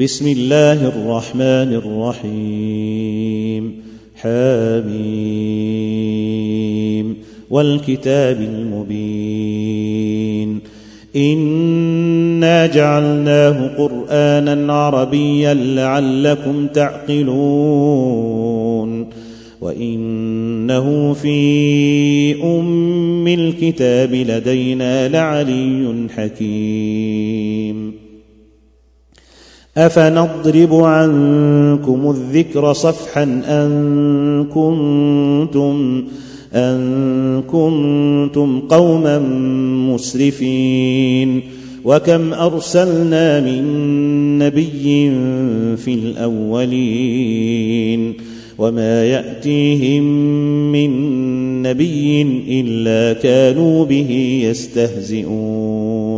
بسم الله الرحمن الرحيم. حميم. والكتاب المبين. إنا جعلناه قرآنا عربيا لعلكم تعقلون. وإنه في أم الكتاب لدينا لعلي حكيم. أفنضرب عنكم الذكر صفحا أن كنتم أن كنتم قوما مسرفين. وكم أرسلنا من نبي في الأولين. وما يأتيهم من نبي إلا كانوا به يستهزئون.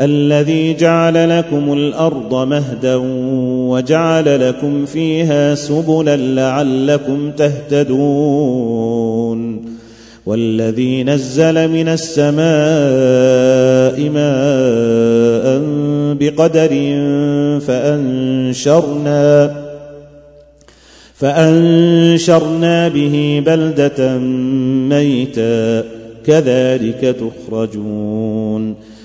الذي جعل لكم الأرض مهدا وجعل لكم فيها سبلا لعلكم تهتدون والذي نزل من السماء ماء بقدر فأنشرنا فأنشرنا به بلدة ميتا كذلك تخرجون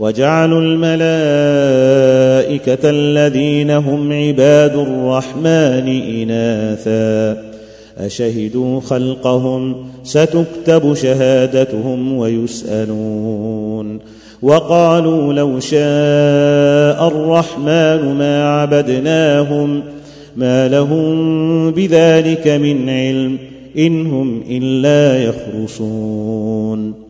وجعلوا الملائكة الذين هم عباد الرحمن إناثا. أشهدوا خلقهم؟ ستكتب شهادتهم ويسألون. وقالوا لو شاء الرحمن ما عبدناهم ما لهم بذلك من علم إن هم إلا يخرصون.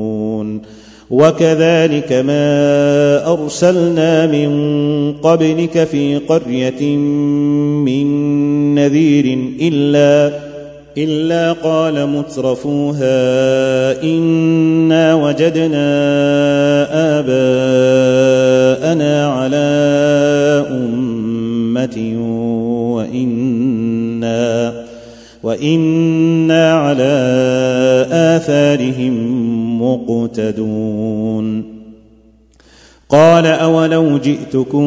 وكذلك ما أرسلنا من قبلك في قرية من نذير إلا إلا قال مترفوها إنا وجدنا آباءنا على أمة وإنا وإنا على آثارهم مقتدون. قال أولو جئتكم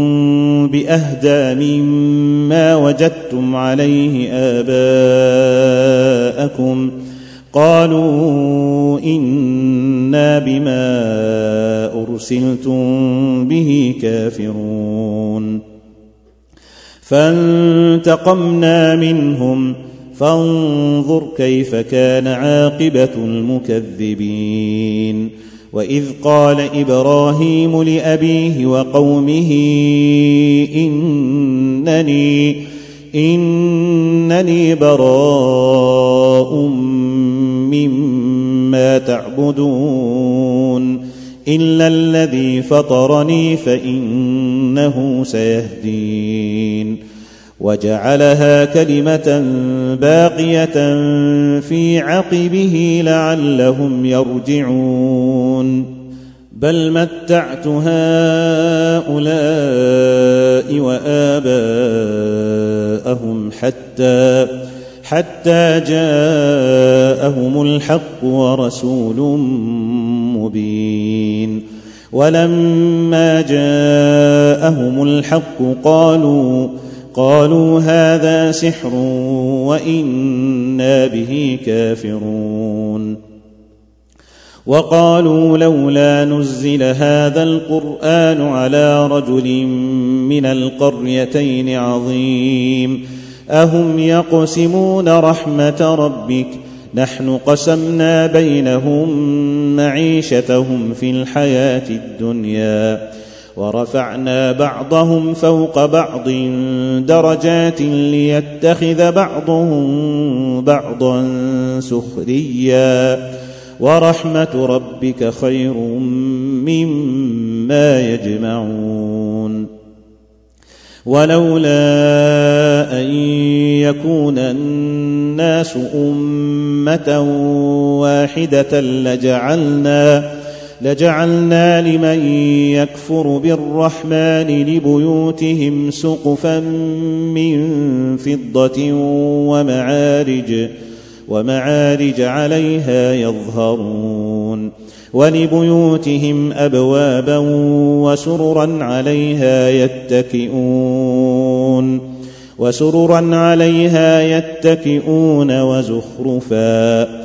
بأهدى مما وجدتم عليه آباءكم. قالوا إنا بما أرسلتم به كافرون. فانتقمنا منهم فانظر كيف كان عاقبة المكذبين. وإذ قال إبراهيم لأبيه وقومه إنني إنني براء مما تعبدون. إلا الذي فطرني فإنه سيهدين. وجعلها كلمة باقية في عقبه لعلهم يرجعون. بل متعت هؤلاء وآباءهم حتى حتى جاءهم الحق ورسول مبين. ولما جاءهم الحق قالوا قالوا هذا سحر وإنا به كافرون. وقالوا لولا نزل هذا القرآن على رجل من القريتين عظيم. أهم يقسمون رحمة ربك؟ نحن قسمنا بينهم معيشتهم في الحياة الدنيا. ورفعنا بعضهم فوق بعض درجات ليتخذ بعضهم بعضا سخريا. ورحمة ربك خير مما يجمعون. ولولا أن يكون الناس أمة واحدة لجعلنا لجعلنا لمن يكفر بالرحمن لبيوتهم سقفا من فضة ومعارج ومعارج عليها يظهرون ولبيوتهم أبوابا وسررا عليها يتكئون وسررا عليها يتكئون وزخرفا.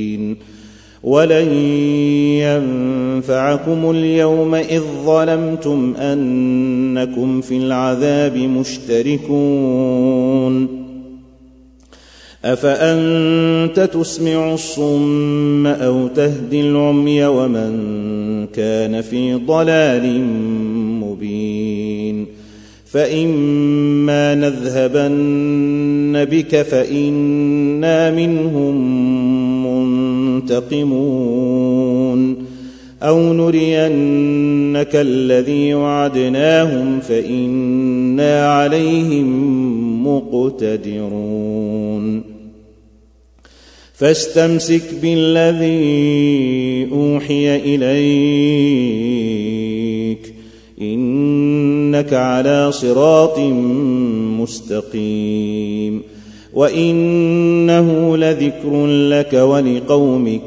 ولن ينفعكم اليوم إذ ظلمتم أنكم في العذاب مشتركون. أفأنت تسمع الصم أو تهدي العمي ومن كان في ضلال مبين؟ فاما نذهبن بك فانا منهم منتقمون أو نرينك الذي وعدناهم فانا عليهم مقتدرون فاستمسك بالذي اوحي اليك إنك على صراط مستقيم وإنه لذكر لك ولقومك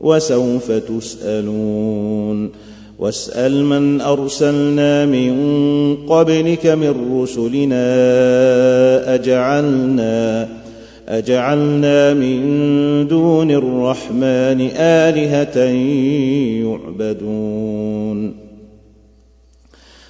وسوف تسألون واسأل من أرسلنا من قبلك من رسلنا أجعلنا أجعلنا من دون الرحمن آلهة يعبدون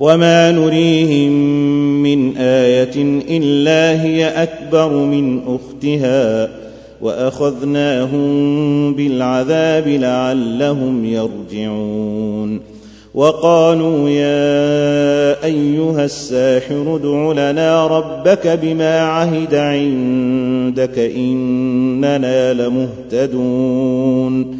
وما نريهم من إيه الا هي اكبر من اختها واخذناهم بالعذاب لعلهم يرجعون وقالوا يا ايها الساحر ادع لنا ربك بما عهد عندك اننا لمهتدون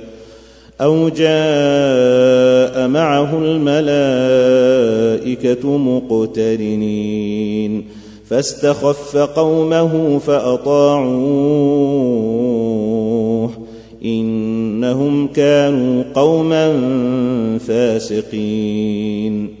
أو جاء معه الملائكه مقترنين فاستخف قومه فاطاعوه انهم كانوا قوما فاسقين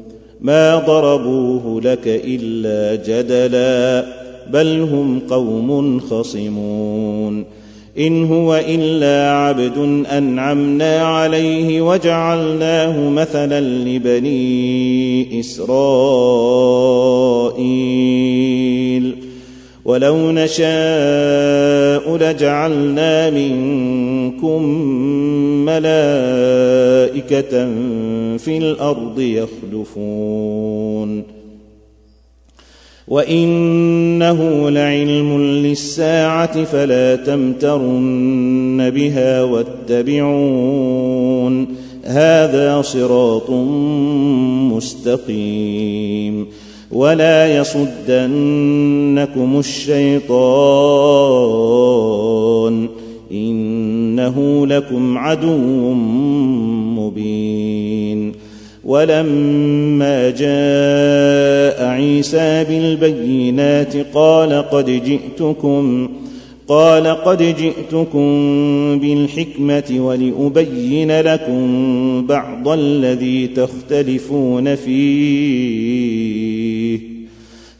ما ضربوه لك إلا جدلا بل هم قوم خصمون. إن هو إلا عبد أنعمنا عليه وجعلناه مثلا لبني إسرائيل. ولو نشاء لجعلنا منكم ملائكه في الأرض يخلفون وانه لعلم للساعه فلا تمترن بها واتبعون هذا صراط مستقيم ولا يصدنكم الشيطان إنه لكم عدو مبين. ولما جاء عيسى بالبينات قال قد جئتكم قال قد جئتكم بالحكمة ولأبين لكم بعض الذي تختلفون فيه.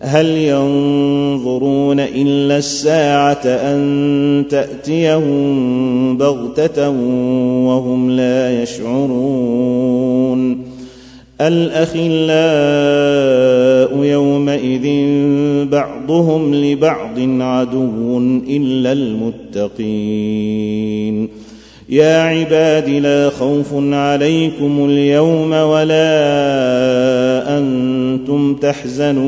هل ينظرون إلا الساعة أن تأتيهم بغتة وهم لا يشعرون؟ الأخلاء يومئذ بعضهم لبعض عدو إلا المتقين. يا عباد لا خوف عليكم اليوم ولا أنتم تحزنون.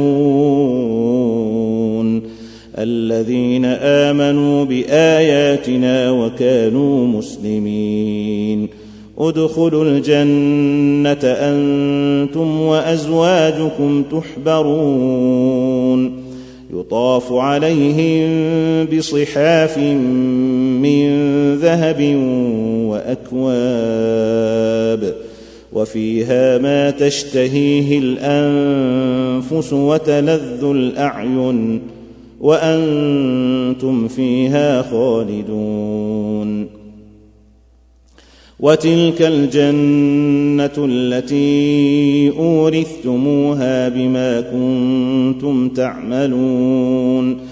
الذين آمنوا بآياتنا وكانوا مسلمين. ادخلوا الجنة أنتم وأزواجكم تحبرون. يطاف عليهم بصحاف من ذهب وأكواب وفيها ما تشتهيه الأنفس وتلذ الأعين وأنتم فيها خالدون. وتلك الجنة التي أورثتموها بما كنتم تعملون.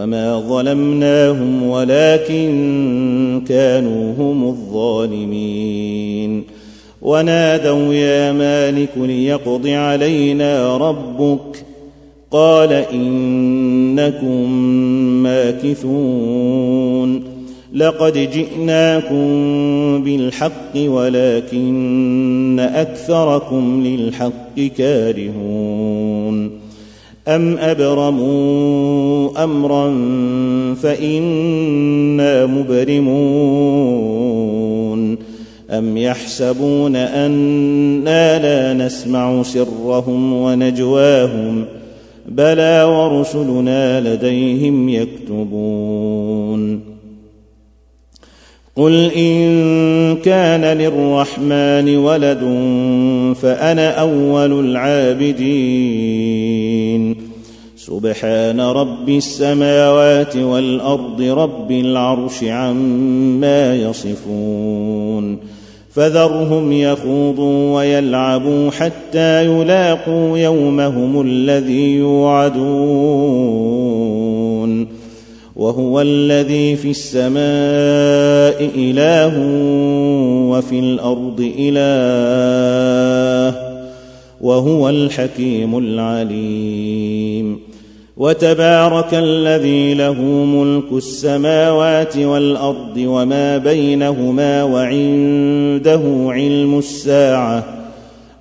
وما ظلمناهم ولكن كانوا هم الظالمين ونادوا يا مالك ليقض علينا ربك قال انكم ماكثون لقد جئناكم بالحق ولكن اكثركم للحق كارهون ام ابرموا امرا فانا مبرمون ام يحسبون أنا لا نسمع سرهم ونجواهم بلى ورسلنا لديهم يكتبون قل ان كان للرحمن ولد فانا اول العابدين سبحان رب السماوات والارض رب العرش عما يصفون فذرهم يخوضوا ويلعبوا حتى يلاقوا يومهم الذي يوعدون وهو الذي في السماء إله وفي الأرض إله وهو الحكيم العليم. وتبارك الذي له ملك السماوات والأرض وما بينهما وعنده علم الساعة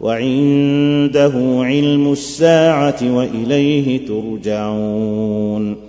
وعنده علم الساعة وإليه ترجعون.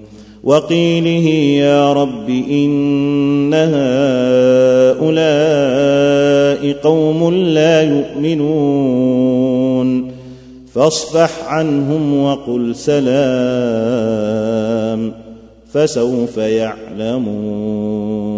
وقيله يا رب إن هؤلاء قوم لا يؤمنون. فاصفح عنهم وقل سلام فسوف يعلمون.